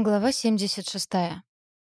Глава 76.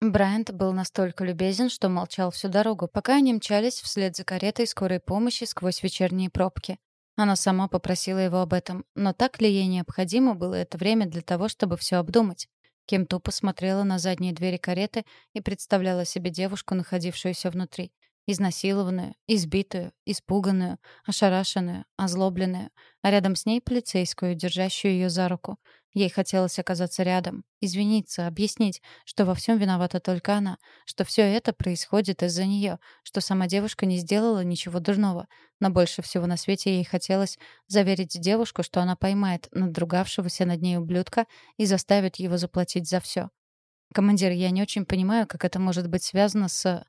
Брайант был настолько любезен, что молчал всю дорогу, пока они мчались вслед за каретой скорой помощи сквозь вечерние пробки. Она сама попросила его об этом, но так ли ей необходимо было это время для того, чтобы все обдумать? Ким тупо смотрела на задние двери кареты и представляла себе девушку, находившуюся внутри. Изнасилованную, избитую, испуганную, ошарашенную, озлобленную, а рядом с ней полицейскую, держащую ее за руку. Ей хотелось оказаться рядом, извиниться, объяснить, что во всем виновата только она, что все это происходит из-за нее, что сама девушка не сделала ничего дурного. Но больше всего на свете ей хотелось заверить девушку, что она поймает надругавшегося над ней ублюдка и заставит его заплатить за все. «Командир, я не очень понимаю, как это может быть связано с...»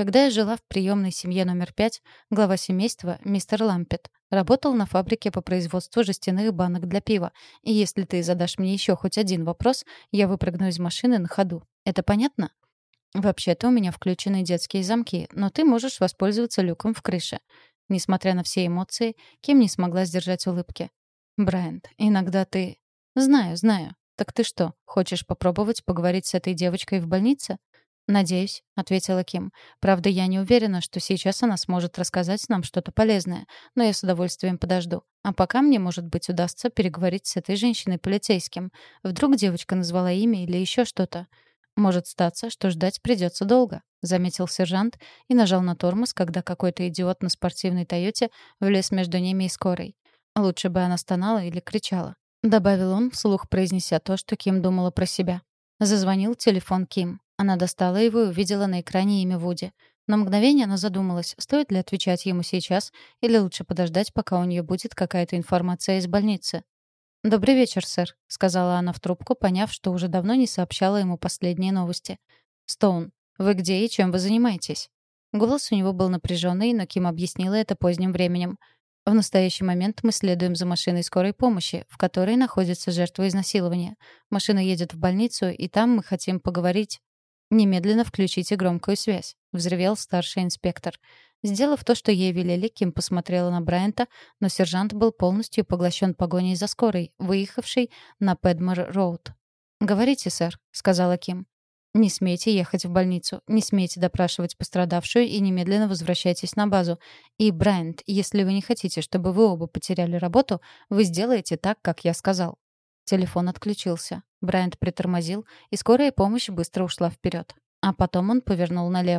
Когда я жила в приемной семье номер пять, глава семейства, мистер Лампет, работал на фабрике по производству жестяных банок для пива. И если ты задашь мне еще хоть один вопрос, я выпрыгну из машины на ходу. Это понятно? Вообще-то у меня включены детские замки, но ты можешь воспользоваться люком в крыше. Несмотря на все эмоции, Ким не смогла сдержать улыбки. Брайант, иногда ты... Знаю, знаю. Так ты что, хочешь попробовать поговорить с этой девочкой в больнице? «Надеюсь», — ответила Ким. «Правда, я не уверена, что сейчас она сможет рассказать нам что-то полезное, но я с удовольствием подожду. А пока мне, может быть, удастся переговорить с этой женщиной-полицейским. Вдруг девочка назвала имя или еще что-то. Может статься, что ждать придется долго», — заметил сержант и нажал на тормоз, когда какой-то идиот на спортивной «Тойоте» влез между ними и скорой. Лучше бы она стонала или кричала. Добавил он, вслух произнеся то, что Ким думала про себя. Зазвонил телефон Ким. Она достала его и увидела на экране имя Вуди. На мгновение она задумалась, стоит ли отвечать ему сейчас или лучше подождать, пока у нее будет какая-то информация из больницы. «Добрый вечер, сэр», — сказала она в трубку, поняв, что уже давно не сообщала ему последние новости. «Стоун, вы где и чем вы занимаетесь?» Голос у него был напряженный, но Ким объяснила это поздним временем. В настоящий момент мы следуем за машиной скорой помощи, в которой находится жертва изнасилования. Машина едет в больницу, и там мы хотим поговорить «Немедленно включите громкую связь», — взревел старший инспектор. Сделав то, что ей велели, Ким посмотрела на Брайанта, но сержант был полностью поглощен погоней за скорой, выехавшей на Пэдмор-Роуд. «Говорите, сэр», — сказала Ким. «Не смейте ехать в больницу, не смейте допрашивать пострадавшую и немедленно возвращайтесь на базу. И, Брайант, если вы не хотите, чтобы вы оба потеряли работу, вы сделаете так, как я сказал». Телефон отключился. Брайант притормозил, и скорая помощь быстро ушла вперед. А потом он повернул налево.